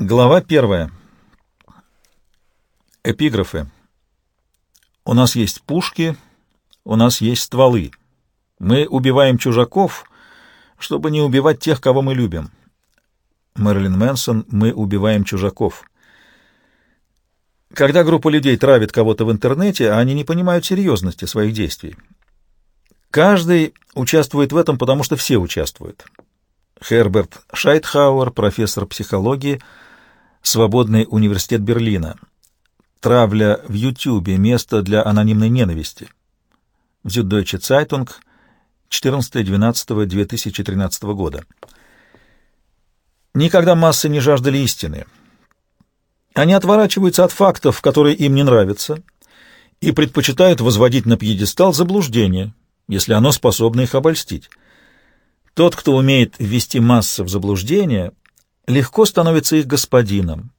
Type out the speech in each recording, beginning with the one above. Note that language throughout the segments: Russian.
Глава первая. Эпиграфы. У нас есть пушки, у нас есть стволы. Мы убиваем чужаков, чтобы не убивать тех, кого мы любим. Мэрилин Мэнсон «Мы убиваем чужаков». Когда группа людей травит кого-то в интернете, они не понимают серьезности своих действий. Каждый участвует в этом, потому что все участвуют. Херберт Шайтхауэр, профессор психологии, Свободный университет Берлина. Травля в Ютьюбе. Место для анонимной ненависти. Süddeutsche Zeitung. 14.12.2013 года. Никогда массы не жаждали истины. Они отворачиваются от фактов, которые им не нравятся, и предпочитают возводить на пьедестал заблуждение, если оно способно их обольстить. Тот, кто умеет ввести массы в заблуждение, легко становится их господином,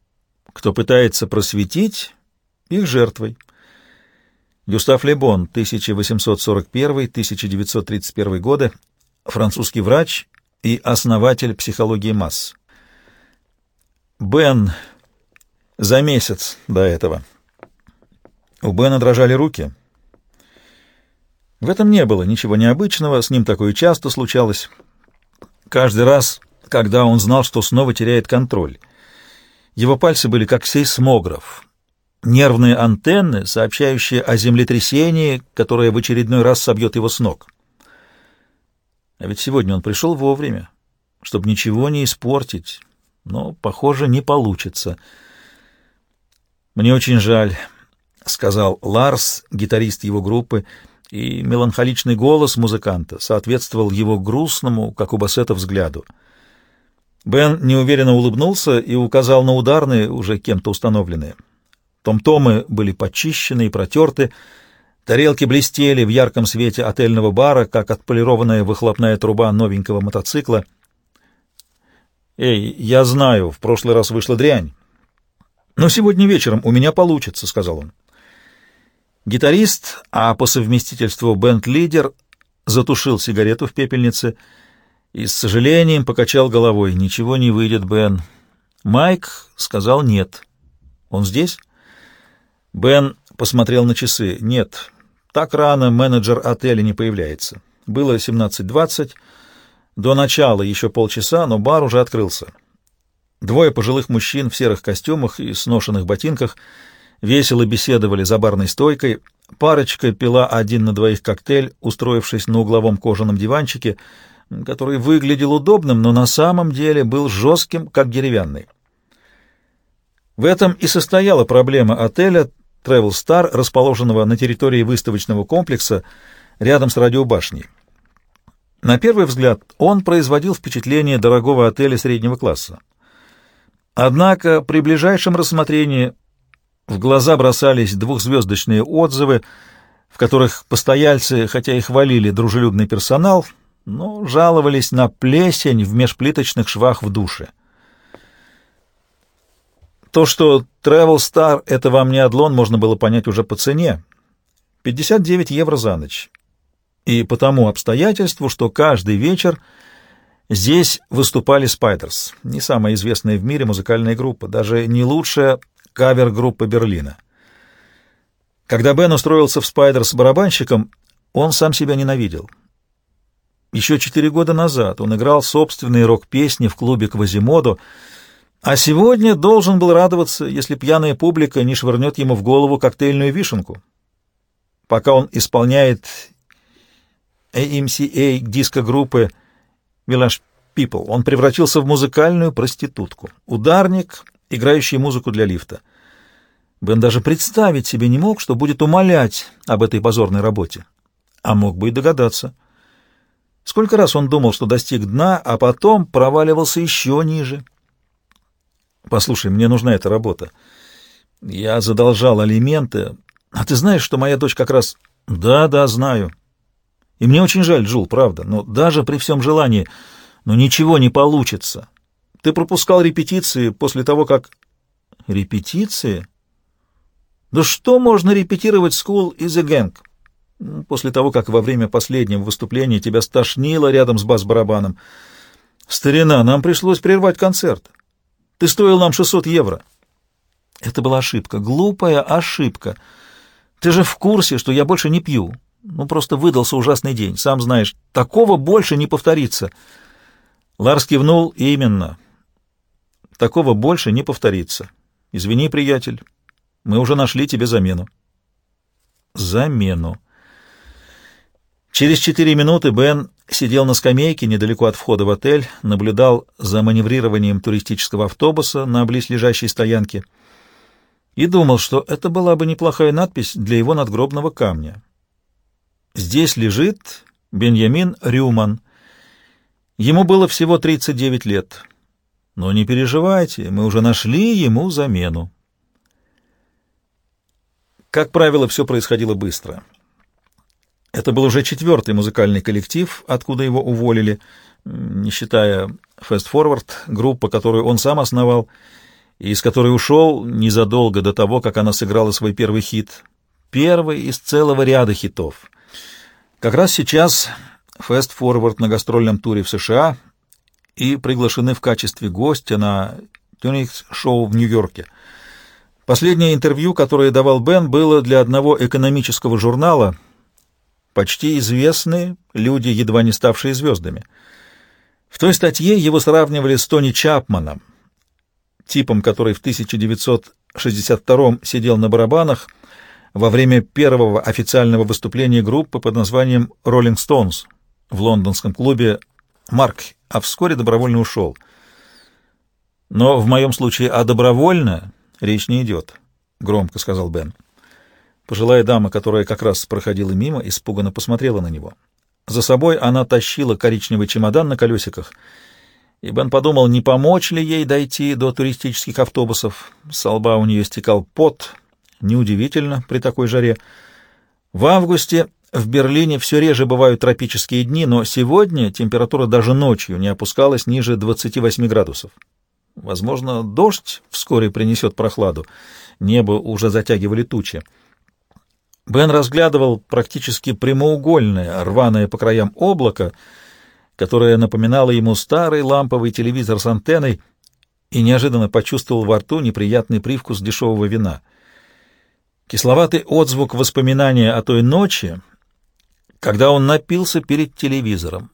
кто пытается просветить их жертвой. Гюстав Лебон, 1841-1931 годы, французский врач и основатель психологии масс. Бен за месяц до этого. У Бена дрожали руки. В этом не было ничего необычного, с ним такое часто случалось. Каждый раз когда он знал, что снова теряет контроль. Его пальцы были как сейсмограф, нервные антенны, сообщающие о землетрясении, которое в очередной раз собьет его с ног. А ведь сегодня он пришел вовремя, чтобы ничего не испортить, но, похоже, не получится. «Мне очень жаль», — сказал Ларс, гитарист его группы, и меланхоличный голос музыканта соответствовал его грустному, как у бассета, взгляду — Бен неуверенно улыбнулся и указал на ударные, уже кем-то установленные. Том-томы были почищены и протерты, тарелки блестели в ярком свете отельного бара, как отполированная выхлопная труба новенького мотоцикла. «Эй, я знаю, в прошлый раз вышла дрянь. Но сегодня вечером у меня получится», — сказал он. Гитарист, а по совместительству бенд-лидер, затушил сигарету в пепельнице — и с сожалением покачал головой. «Ничего не выйдет, Бен». Майк сказал «нет». «Он здесь?» Бен посмотрел на часы. «Нет, так рано менеджер отеля не появляется. Было 17.20. До начала еще полчаса, но бар уже открылся. Двое пожилых мужчин в серых костюмах и сношенных ботинках весело беседовали за барной стойкой. Парочка пила один на двоих коктейль, устроившись на угловом кожаном диванчике — который выглядел удобным, но на самом деле был жестким, как деревянный. В этом и состояла проблема отеля Travel Star, расположенного на территории выставочного комплекса рядом с радиобашней. На первый взгляд он производил впечатление дорогого отеля среднего класса. Однако при ближайшем рассмотрении в глаза бросались двухзвездочные отзывы, в которых постояльцы, хотя и хвалили дружелюбный персонал, но жаловались на плесень в межплиточных швах в душе. То, что Travel Star — это вам не Адлон, можно было понять уже по цене. 59 евро за ночь. И по тому обстоятельству, что каждый вечер здесь выступали Spiders, не самая известная в мире музыкальная группа, даже не лучшая кавер-группа Берлина. Когда Бен устроился в Spiders барабанщиком, он сам себя ненавидел — еще четыре года назад он играл собственные рок-песни в клубе «Квазимодо», а сегодня должен был радоваться, если пьяная публика не швырнет ему в голову коктейльную вишенку. Пока он исполняет AMCA диско-группы Village People, он превратился в музыкальную проститутку, ударник, играющий музыку для лифта. Бен даже представить себе не мог, что будет умолять об этой позорной работе. А мог бы и догадаться — Сколько раз он думал, что достиг дна, а потом проваливался еще ниже. «Послушай, мне нужна эта работа. Я задолжал алименты. А ты знаешь, что моя дочь как раз...» «Да, да, знаю. И мне очень жаль, Джул, правда, но даже при всем желании, но ничего не получится. Ты пропускал репетиции после того, как...» «Репетиции? Да что можно репетировать School is a Gang?» После того, как во время последнего выступления тебя стошнило рядом с бас-барабаном. Старина, нам пришлось прервать концерт. Ты стоил нам 600 евро. Это была ошибка, глупая ошибка. Ты же в курсе, что я больше не пью. Ну, просто выдался ужасный день, сам знаешь. Такого больше не повторится. Ларс кивнул именно. Такого больше не повторится. Извини, приятель, мы уже нашли тебе замену. Замену. Через четыре минуты Бен сидел на скамейке недалеко от входа в отель, наблюдал за маневрированием туристического автобуса на близлежащей стоянке и думал, что это была бы неплохая надпись для его надгробного камня. Здесь лежит Беньямин Рюман. Ему было всего 39 лет. Но не переживайте, мы уже нашли ему замену. Как правило, все происходило быстро. Это был уже четвертый музыкальный коллектив, откуда его уволили, не считая Fast Forward, группа, которую он сам основал, и из которой ушел незадолго до того, как она сыграла свой первый хит. Первый из целого ряда хитов. Как раз сейчас Fast Forward на гастрольном туре в США и приглашены в качестве гостя на Тюникс-шоу в Нью-Йорке. Последнее интервью, которое давал Бен, было для одного экономического журнала — почти известные, люди, едва не ставшие звездами. В той статье его сравнивали с Тони Чапманом, типом, который в 1962 сидел на барабанах во время первого официального выступления группы под названием «Роллинг Стоунс» в лондонском клубе «Марк», а вскоре добровольно ушел. Но в моем случае о добровольно речь не идет, — громко сказал Бен. Пожилая дама, которая как раз проходила мимо, испуганно посмотрела на него. За собой она тащила коричневый чемодан на колесиках, и Бен подумал, не помочь ли ей дойти до туристических автобусов. С лба у нее стекал пот, неудивительно при такой жаре. В августе в Берлине все реже бывают тропические дни, но сегодня температура даже ночью не опускалась ниже 28 градусов. Возможно, дождь вскоре принесет прохладу. Небо уже затягивали тучи. Бен разглядывал практически прямоугольное, рваное по краям облако, которое напоминало ему старый ламповый телевизор с антенной, и неожиданно почувствовал во рту неприятный привкус дешевого вина. Кисловатый отзвук воспоминания о той ночи, когда он напился перед телевизором,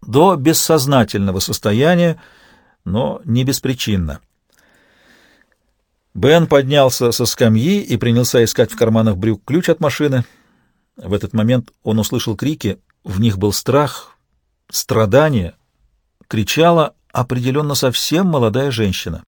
до бессознательного состояния, но не беспричинно. Бен поднялся со скамьи и принялся искать в карманах брюк ключ от машины. В этот момент он услышал крики, в них был страх, страдание. Кричала определенно совсем молодая женщина.